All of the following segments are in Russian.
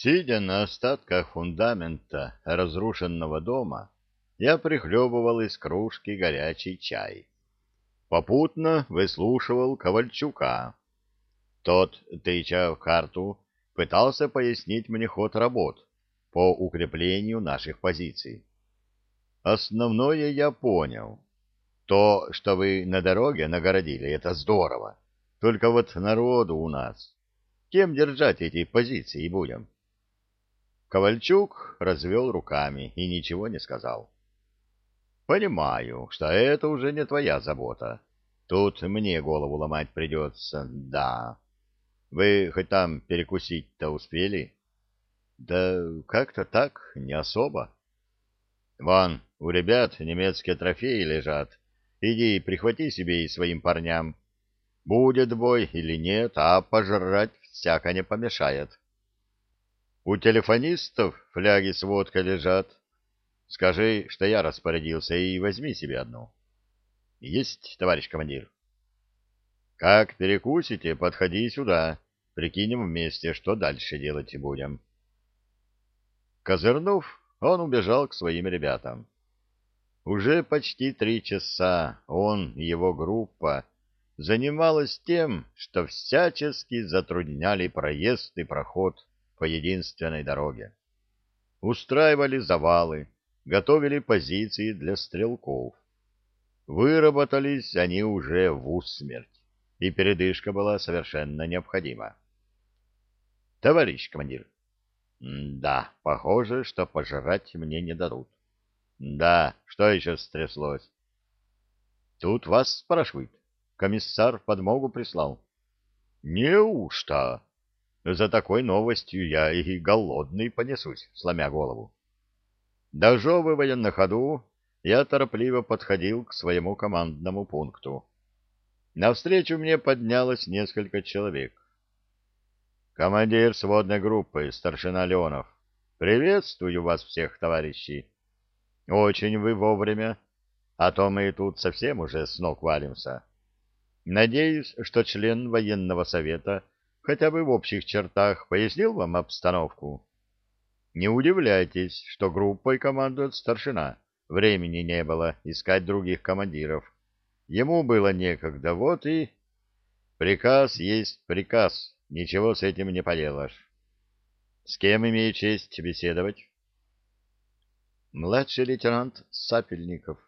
Сидя на остатках фундамента разрушенного дома, я прихлебывал из кружки горячий чай. Попутно выслушивал Ковальчука. Тот, тыча в карту, пытался пояснить мне ход работ по укреплению наших позиций. Основное я понял. То, что вы на дороге нагородили, это здорово. Только вот народу у нас. Кем держать эти позиции будем? Ковальчук развел руками и ничего не сказал. Понимаю, что это уже не твоя забота. Тут мне голову ломать придется, да. Вы хоть там перекусить-то успели? Да как-то так, не особо. Вон, у ребят немецкие трофеи лежат. Иди, прихвати себе и своим парням. Будет бой или нет, а пожрать всяко не помешает. У телефонистов фляги с водкой лежат. Скажи, что я распорядился, и возьми себе одну. Есть, товарищ командир. Как перекусите, подходи сюда. Прикинем вместе, что дальше делать будем. Козырнув, он убежал к своим ребятам. Уже почти три часа он и его группа занималась тем, что всячески затрудняли проезд и проход по единственной дороге. Устраивали завалы, готовили позиции для стрелков. Выработались они уже в усмерть, и передышка была совершенно необходима. — Товарищ командир, да, похоже, что пожрать мне не дадут. Да, что еще стряслось? Тут вас спрашивают. Комиссар подмогу прислал. Неужто? За такой новостью я и голодный понесусь, сломя голову. Дожевывая на ходу, я торопливо подходил к своему командному пункту. Навстречу мне поднялось несколько человек. Командир сводной группы, старшина Леонов. Приветствую вас всех, товарищи. Очень вы вовремя, а то мы тут совсем уже с ног валимся. Надеюсь, что член военного совета хотя бы в общих чертах пояснил вам обстановку. Не удивляйтесь, что группой командует старшина. Времени не было искать других командиров. Ему было некогда, вот и... Приказ есть приказ. Ничего с этим не поделаешь. С кем имею честь беседовать? Младший лейтенант Сапельников.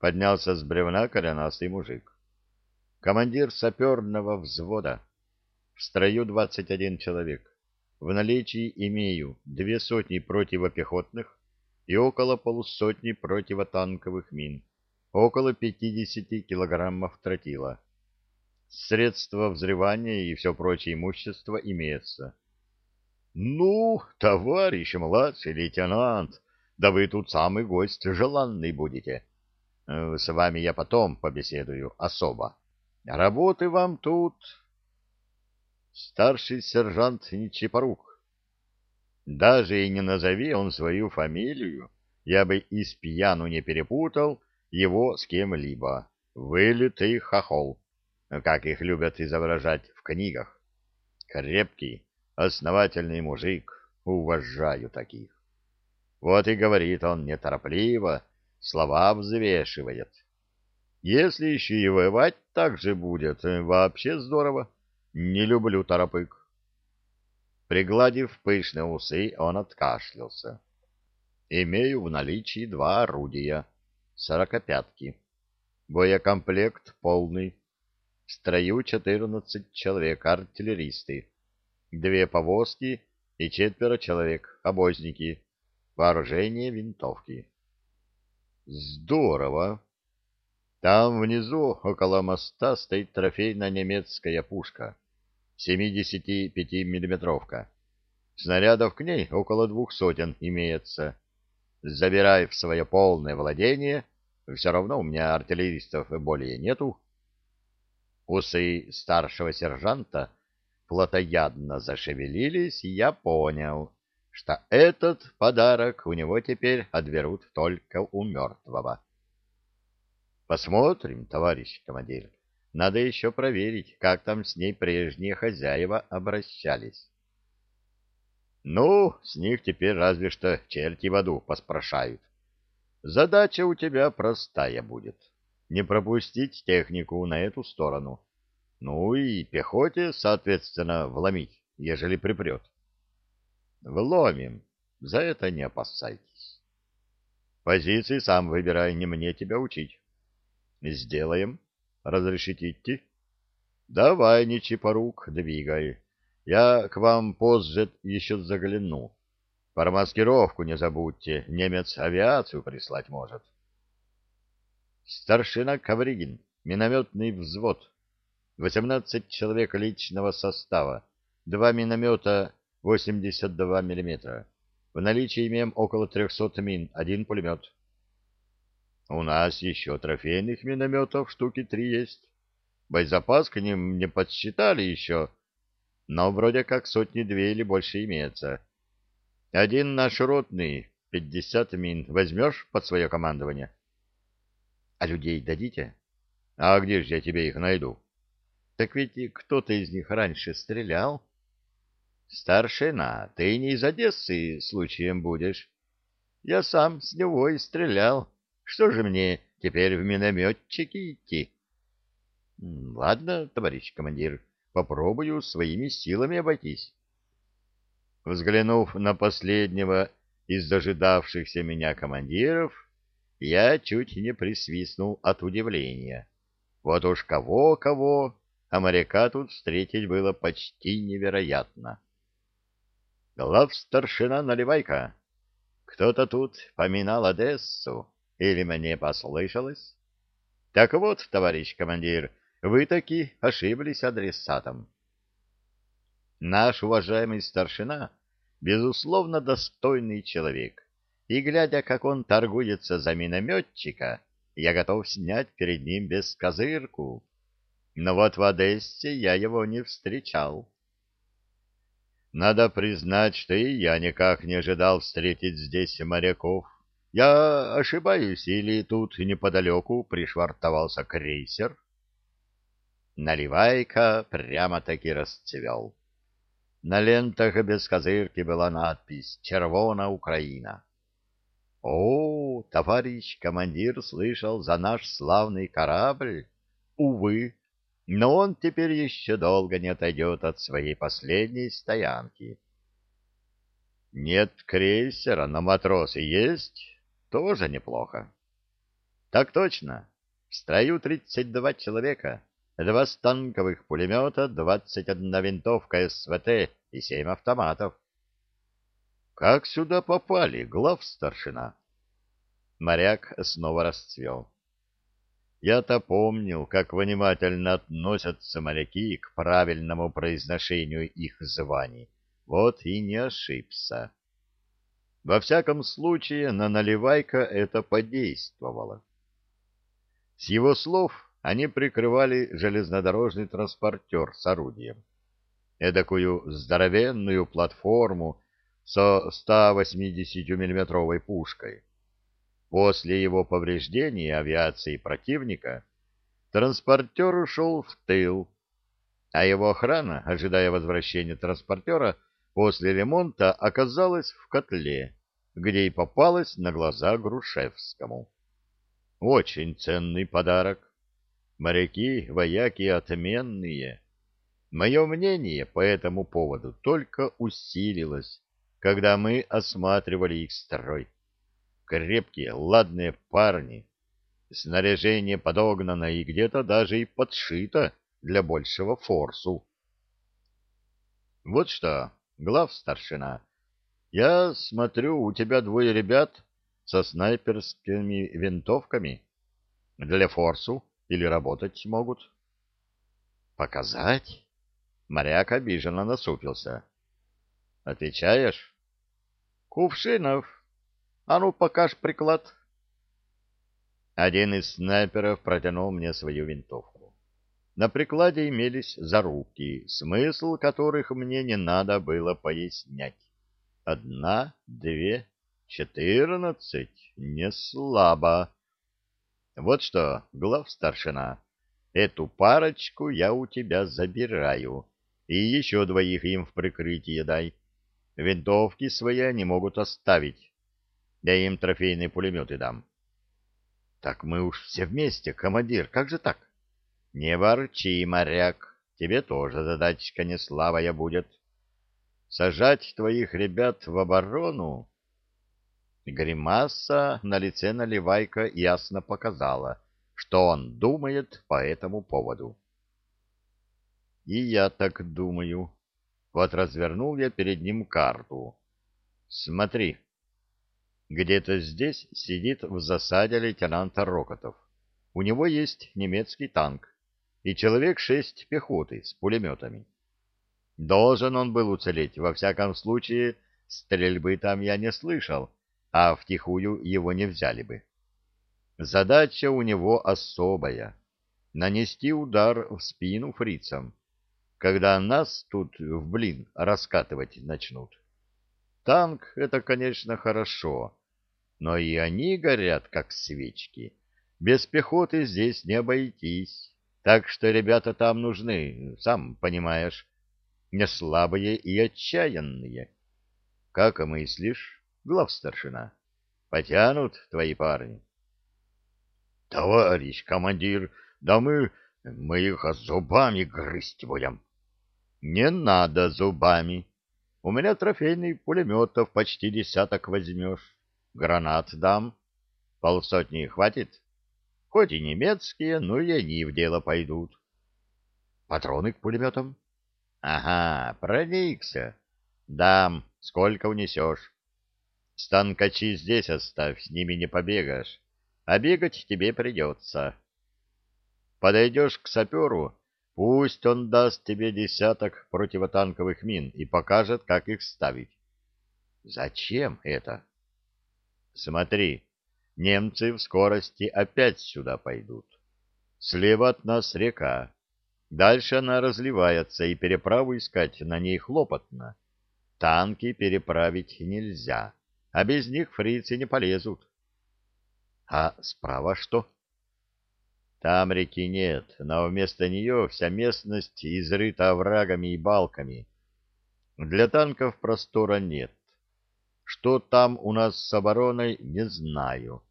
Поднялся с бревна коренастый мужик. Командир саперного взвода. В строю 21 человек. В наличии имею две сотни противопехотных и около полусотни противотанковых мин, около 50 килограммов тротила средства взрывания и все прочее имущество имеется. — Ну, товарищ младший лейтенант, да вы тут самый гость желанный будете. Э, с вами я потом побеседую особо. Работы вам тут... Старший сержант Нечипорук. Даже и не назови он свою фамилию, я бы из пьяну не перепутал его с кем-либо. Вылитый хохол как их любят изображать в книгах. Крепкий, основательный мужик, уважаю таких. Вот и говорит он неторопливо, слова взвешивает. Если еще и воевать так же будет, вообще здорово. Не люблю торопык. Пригладив пышные усы, он откашлялся. Имею в наличии два орудия, сорокопятки. Боекомплект полный, в строю четырнадцать человек артиллеристы, две повозки и четверо человек обозники, вооружение винтовки. Здорово! Там внизу, около моста, стоит трофейная немецкая пушка, 75-миллиметровка. Снарядов к ней около двух сотен имеется. Забирай в свое полное владение, все равно у меня артиллеристов более нету, Усы старшего сержанта плотоядно зашевелились, и я понял, что этот подарок у него теперь отберут только у мертвого. Посмотрим, товарищ командир. Надо еще проверить, как там с ней прежние хозяева обращались. Ну, с них теперь разве что черти в аду поспрашают. Задача у тебя простая будет. Не пропустить технику на эту сторону. Ну и пехоте, соответственно, вломить, ежели припрет. Вломим. За это не опасайтесь. Позиции сам выбирай, не мне тебя учить. Сделаем. Разрешите идти? Давай, не чипорук, двигай. Я к вам позже еще загляну. Про маскировку не забудьте, немец авиацию прислать может. Старшина Ковригин, минометный взвод. Восемнадцать человек личного состава, два миномета 82 мм. В наличии имеем около 300 мин, один пулемет. У нас еще трофейных минометов штуки три есть. Боезапас к ним не подсчитали еще, но вроде как сотни-две или больше имеется. Один наш ротный, 50 мин, возьмешь под свое командование? А людей дадите? А где же я тебе их найду? Так ведь кто-то из них раньше стрелял. Старшина, ты не из Одессы случаем будешь? Я сам с него и стрелял. Что же мне теперь в минометчики идти? Ладно, товарищ командир, попробую своими силами обойтись. Взглянув на последнего из дожидавшихся меня командиров, я чуть не присвистнул от удивления. Вот уж кого-кого, а моряка тут встретить было почти невероятно. Глав старшина наливайка. Кто-то тут поминал Одессу, или мне послышалось? Так вот, товарищ командир, вы таки ошиблись адресатом. Наш уважаемый старшина, безусловно, достойный человек, и, глядя, как он торгуется за минометчика, я готов снять перед ним бескозырку. Но вот в Одессе я его не встречал. Надо признать, что и я никак не ожидал встретить здесь моряков. Я ошибаюсь, или тут неподалеку пришвартовался крейсер? Наливайка прямо-таки расцвел. На лентах без козырки была надпись «Червона Украина». О, товарищ командир слышал за наш славный корабль? Увы, но он теперь еще долго не отойдет от своей последней стоянки. Нет крейсера, но матросы есть, тоже неплохо. Так точно, в строю тридцать два человека, два станковых пулемета, двадцать одна винтовка СВТ и семь автоматов. Как сюда попали, глав старшина? Моряк снова расцвел. Я-то помнил, как внимательно относятся моряки к правильному произношению их званий. Вот и не ошибся. Во всяком случае, на Наливайка это подействовало. С его слов они прикрывали железнодорожный транспортер с орудием. Эдакую здоровенную платформу со 180 миллиметровой пушкой. После его повреждения авиации противника транспортер ушел в тыл, а его охрана, ожидая возвращения транспортера, после ремонта оказалась в котле, где и попалась на глаза Грушевскому. Очень ценный подарок. Моряки, вояки отменные. Мое мнение по этому поводу только усилилось, когда мы осматривали их строй крепкие, ладные парни. Снаряжение подогнано и где-то даже и подшито для большего форсу. Вот что, глав старшина, я смотрю, у тебя двое ребят со снайперскими винтовками. Для форсу или работать могут? Показать? Моряк обиженно насупился. Отвечаешь? Кувшинов а ну, покажь приклад. Один из снайперов протянул мне свою винтовку. На прикладе имелись зарубки, смысл которых мне не надо было пояснять. Одна, две, четырнадцать. Не слабо. Вот что, глав старшина, эту парочку я у тебя забираю. И еще двоих им в прикрытие дай. Винтовки свои они могут оставить. Я им трофейные пулеметы дам. Так мы уж все вместе, командир, как же так? Не ворчи, моряк, тебе тоже задачка не славая будет. Сажать твоих ребят в оборону? Гримаса на лице Наливайка ясно показала, что он думает по этому поводу. И я так думаю. Вот развернул я перед ним карту. Смотри. Где-то здесь сидит в засаде лейтенант Рокотов. У него есть немецкий танк и человек шесть пехоты с пулеметами. Должен он был уцелеть, во всяком случае, стрельбы там я не слышал, а втихую его не взяли бы. Задача у него особая — нанести удар в спину фрицам когда нас тут в блин раскатывать начнут. Танк — это, конечно, хорошо, но и они горят, как свечки. Без пехоты здесь не обойтись, так что ребята там нужны, сам понимаешь, не слабые и отчаянные. Как мыслишь, главстаршина, потянут твои парни? — Товарищ командир, да мы, мы их зубами грызть будем. Не надо зубами. У меня трофейный пулеметов почти десяток возьмешь. Гранат дам. Полсотни хватит? Хоть и немецкие, но и они в дело пойдут. Патроны к пулеметам? Ага, проникся. Дам, сколько унесешь. Станкачи здесь оставь, с ними не побегаешь. А бегать тебе придется. Подойдешь к саперу, Пусть он даст тебе десяток противотанковых мин и покажет, как их ставить. Зачем это? Смотри, немцы в скорости опять сюда пойдут. Слева от нас река. Дальше она разливается, и переправу искать на ней хлопотно. Танки переправить нельзя, а без них фрицы не полезут. А справа что? — там реки нет, но вместо нее вся местность изрыта оврагами и балками. Для танков простора нет. Что там у нас с обороной, не знаю.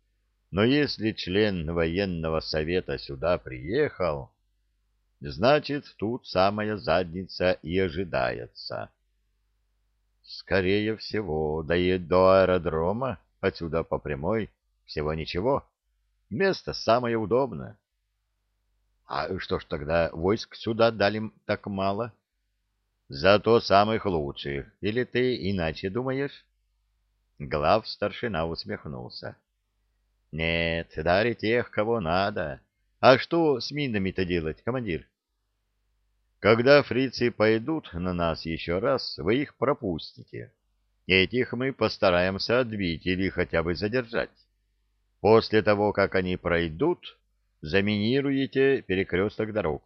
Но если член военного совета сюда приехал, значит, тут самая задница и ожидается. Скорее всего, доедет до аэродрома, отсюда по прямой, всего ничего. Место самое удобное. А что ж тогда войск сюда дали так мало? Зато самых лучших. Или ты иначе думаешь? Глав старшина усмехнулся. Нет, дали тех, кого надо. А что с минами-то делать, командир? Когда фрицы пойдут на нас еще раз, вы их пропустите. Этих мы постараемся отбить или хотя бы задержать. После того, как они пройдут, заминируете перекресток дорог.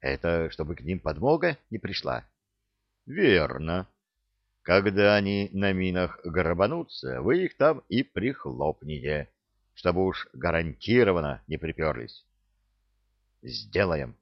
Это чтобы к ним подмога не пришла? Верно. Когда они на минах грабанутся, вы их там и прихлопните, чтобы уж гарантированно не приперлись. Сделаем.